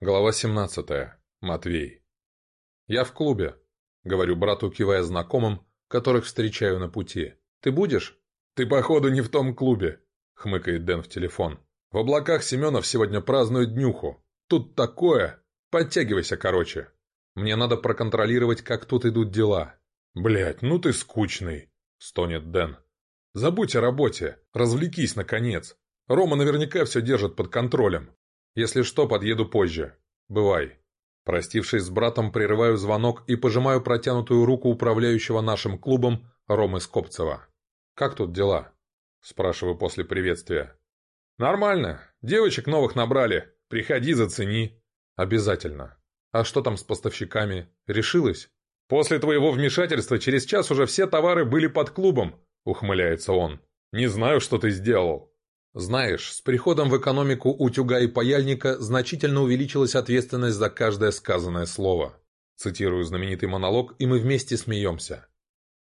Глава 17. Матвей. «Я в клубе», — говорю брату, кивая знакомым, которых встречаю на пути. «Ты будешь?» «Ты, походу, не в том клубе», — хмыкает Дэн в телефон. «В облаках Семенов сегодня празднуют днюху. Тут такое! Подтягивайся, короче. Мне надо проконтролировать, как тут идут дела». «Блядь, ну ты скучный», — стонет Дэн. «Забудь о работе. Развлекись, наконец. Рома наверняка все держит под контролем». Если что, подъеду позже. Бывай». Простившись с братом, прерываю звонок и пожимаю протянутую руку управляющего нашим клубом Ромы Скопцева. «Как тут дела?» – спрашиваю после приветствия. «Нормально. Девочек новых набрали. Приходи, зацени». «Обязательно. А что там с поставщиками? Решилось? «После твоего вмешательства через час уже все товары были под клубом», – ухмыляется он. «Не знаю, что ты сделал. Знаешь, с приходом в экономику утюга и паяльника значительно увеличилась ответственность за каждое сказанное слово. Цитирую знаменитый монолог, и мы вместе смеемся.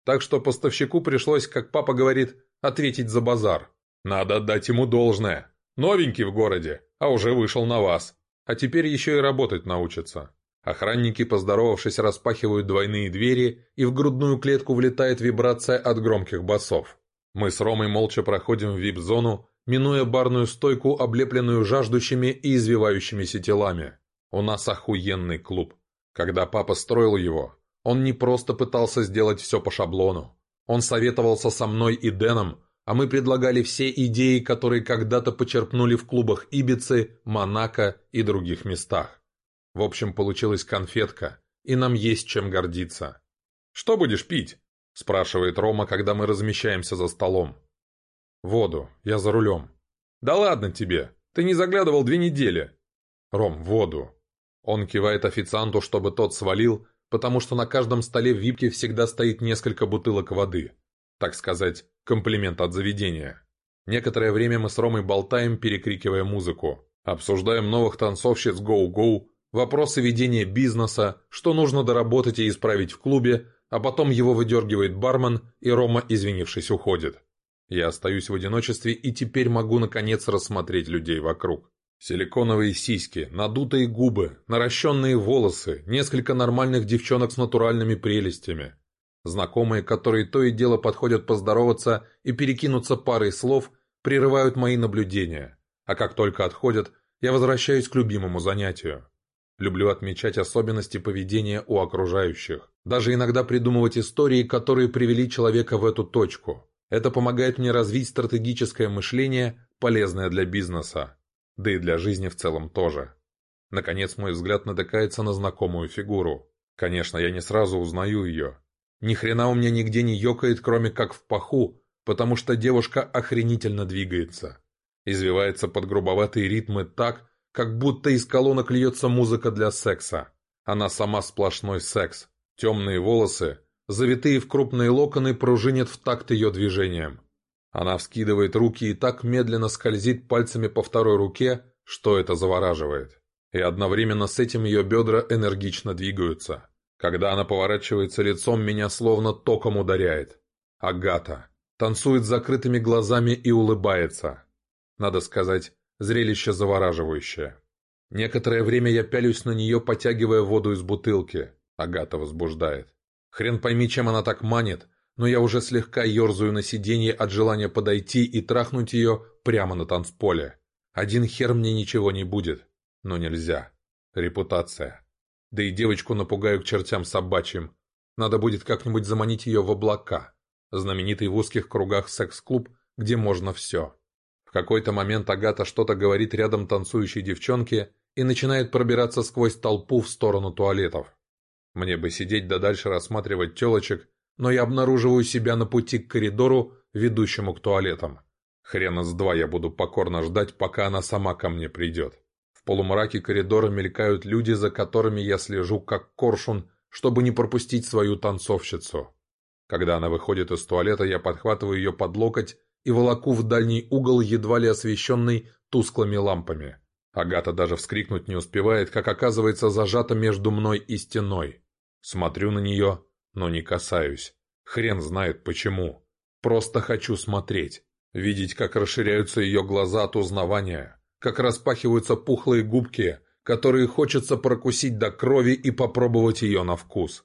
Так что поставщику пришлось, как папа говорит, ответить за базар. Надо отдать ему должное. Новенький в городе, а уже вышел на вас. А теперь еще и работать научится. Охранники, поздоровавшись, распахивают двойные двери, и в грудную клетку влетает вибрация от громких басов. Мы с Ромой молча проходим в вип-зону, минуя барную стойку, облепленную жаждущими и извивающимися телами. У нас охуенный клуб. Когда папа строил его, он не просто пытался сделать все по шаблону. Он советовался со мной и Дэном, а мы предлагали все идеи, которые когда-то почерпнули в клубах Ибицы, Монако и других местах. В общем, получилась конфетка, и нам есть чем гордиться. «Что будешь пить?» – спрашивает Рома, когда мы размещаемся за столом. «Воду. Я за рулем». «Да ладно тебе. Ты не заглядывал две недели». «Ром, воду». Он кивает официанту, чтобы тот свалил, потому что на каждом столе в випке всегда стоит несколько бутылок воды. Так сказать, комплимент от заведения. Некоторое время мы с Ромой болтаем, перекрикивая музыку. Обсуждаем новых танцовщиц «Гоу-Гоу», вопросы ведения бизнеса, что нужно доработать и исправить в клубе, а потом его выдергивает бармен, и Рома, извинившись, уходит. Я остаюсь в одиночестве и теперь могу наконец рассмотреть людей вокруг. Силиконовые сиськи, надутые губы, наращенные волосы, несколько нормальных девчонок с натуральными прелестями. Знакомые, которые то и дело подходят поздороваться и перекинуться парой слов, прерывают мои наблюдения. А как только отходят, я возвращаюсь к любимому занятию. Люблю отмечать особенности поведения у окружающих. Даже иногда придумывать истории, которые привели человека в эту точку. Это помогает мне развить стратегическое мышление, полезное для бизнеса, да и для жизни в целом тоже. Наконец мой взгляд натыкается на знакомую фигуру. Конечно, я не сразу узнаю ее. Ни хрена у меня нигде не ёкает, кроме как в паху, потому что девушка охренительно двигается. Извивается под грубоватые ритмы так, как будто из колонок льется музыка для секса. Она сама сплошной секс. Темные волосы, Завитые в крупные локоны пружинят в такт ее движением. Она вскидывает руки и так медленно скользит пальцами по второй руке, что это завораживает. И одновременно с этим ее бедра энергично двигаются. Когда она поворачивается лицом, меня словно током ударяет. Агата танцует с закрытыми глазами и улыбается. Надо сказать, зрелище завораживающее. Некоторое время я пялюсь на нее, потягивая воду из бутылки. Агата возбуждает. Хрен пойми, чем она так манит, но я уже слегка ерзаю на сиденье от желания подойти и трахнуть ее прямо на танцполе. Один хер мне ничего не будет. Но нельзя. Репутация. Да и девочку напугаю к чертям собачьим. Надо будет как-нибудь заманить ее в облака. Знаменитый в узких кругах секс-клуб, где можно все. В какой-то момент Агата что-то говорит рядом танцующей девчонке и начинает пробираться сквозь толпу в сторону туалетов. Мне бы сидеть да дальше рассматривать телочек, но я обнаруживаю себя на пути к коридору, ведущему к туалетам. Хрена с два я буду покорно ждать, пока она сама ко мне придет. В полумраке коридора мелькают люди, за которыми я слежу как коршун, чтобы не пропустить свою танцовщицу. Когда она выходит из туалета, я подхватываю ее под локоть и волоку в дальний угол, едва ли освещенный тусклыми лампами. Агата даже вскрикнуть не успевает, как оказывается зажата между мной и стеной. Смотрю на нее, но не касаюсь. Хрен знает почему. Просто хочу смотреть. Видеть, как расширяются ее глаза от узнавания. Как распахиваются пухлые губки, которые хочется прокусить до крови и попробовать ее на вкус.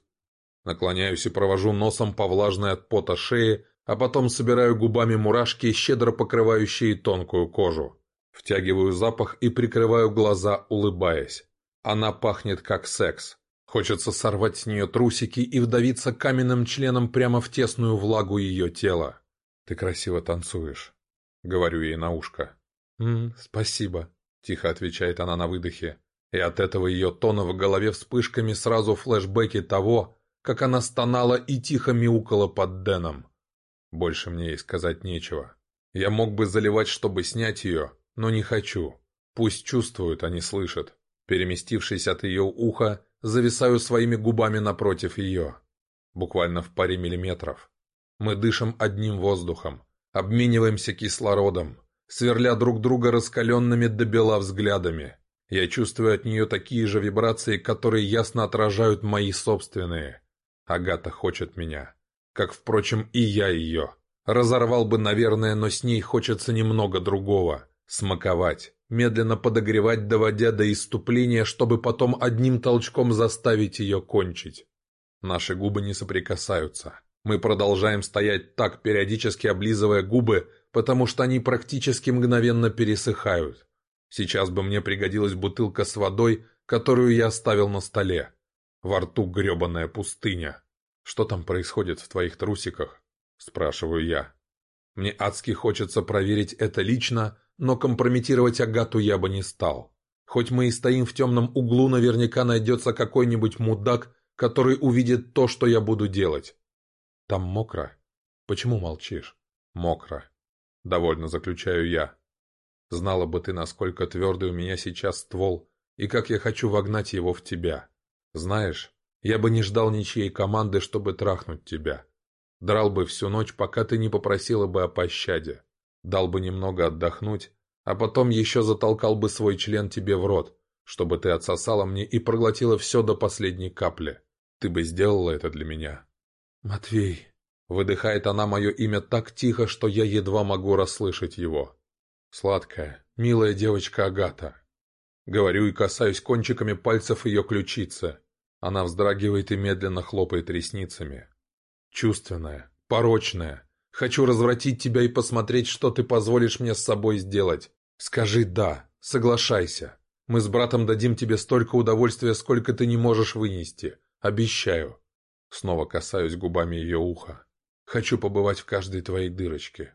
Наклоняюсь и провожу носом по влажной от пота шее, а потом собираю губами мурашки, щедро покрывающие тонкую кожу. Втягиваю запах и прикрываю глаза, улыбаясь. Она пахнет как секс. Хочется сорвать с нее трусики и вдавиться каменным членом прямо в тесную влагу ее тела. «Ты красиво танцуешь», — говорю ей на ушко. «М -м, «Спасибо», — тихо отвечает она на выдохе. И от этого ее тона в голове вспышками сразу флешбеки того, как она стонала и тихо мяукала под Дэном. Больше мне ей сказать нечего. Я мог бы заливать, чтобы снять ее, но не хочу. Пусть чувствуют, а не слышат. Переместившись от ее уха, зависаю своими губами напротив ее, буквально в паре миллиметров. Мы дышим одним воздухом, обмениваемся кислородом, сверля друг друга раскаленными до бела взглядами. Я чувствую от нее такие же вибрации, которые ясно отражают мои собственные. Агата хочет меня. Как, впрочем, и я ее. Разорвал бы, наверное, но с ней хочется немного другого. Смаковать медленно подогревать, доводя до иступления, чтобы потом одним толчком заставить ее кончить. Наши губы не соприкасаются. Мы продолжаем стоять так, периодически облизывая губы, потому что они практически мгновенно пересыхают. Сейчас бы мне пригодилась бутылка с водой, которую я оставил на столе. Во рту гребаная пустыня. «Что там происходит в твоих трусиках?» – спрашиваю я. Мне адски хочется проверить это лично, но компрометировать Агату я бы не стал. Хоть мы и стоим в темном углу, наверняка найдется какой-нибудь мудак, который увидит то, что я буду делать. Там мокро. Почему молчишь? Мокро. Довольно заключаю я. Знала бы ты, насколько твердый у меня сейчас ствол, и как я хочу вогнать его в тебя. Знаешь, я бы не ждал ничьей команды, чтобы трахнуть тебя. Драл бы всю ночь, пока ты не попросила бы о пощаде дал бы немного отдохнуть, а потом еще затолкал бы свой член тебе в рот, чтобы ты отсосала мне и проглотила все до последней капли. Ты бы сделала это для меня. «Матвей...» Выдыхает она мое имя так тихо, что я едва могу расслышать его. «Сладкая, милая девочка Агата». Говорю и касаюсь кончиками пальцев ее ключицы. Она вздрагивает и медленно хлопает ресницами. Чувственная, порочная, Хочу развратить тебя и посмотреть, что ты позволишь мне с собой сделать. Скажи «да», соглашайся. Мы с братом дадим тебе столько удовольствия, сколько ты не можешь вынести. Обещаю». Снова касаюсь губами ее уха. «Хочу побывать в каждой твоей дырочке».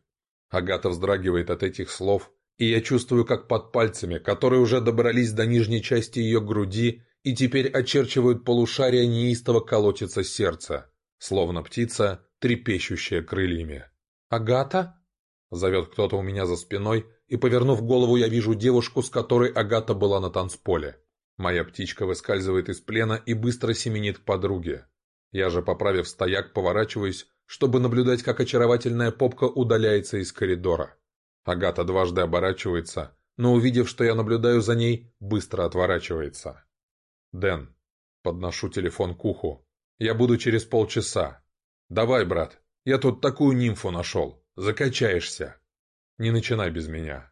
Агата вздрагивает от этих слов, и я чувствую, как под пальцами, которые уже добрались до нижней части ее груди и теперь очерчивают полушария, неистово колотится сердце. Словно птица, трепещущая крыльями. «Агата?» Зовет кто-то у меня за спиной, и, повернув голову, я вижу девушку, с которой Агата была на танцполе. Моя птичка выскальзывает из плена и быстро семенит к подруге. Я же, поправив стояк, поворачиваюсь, чтобы наблюдать, как очаровательная попка удаляется из коридора. Агата дважды оборачивается, но, увидев, что я наблюдаю за ней, быстро отворачивается. «Дэн». Подношу телефон к уху. «Я буду через полчаса. «Давай, брат, я тут такую нимфу нашел, закачаешься. Не начинай без меня».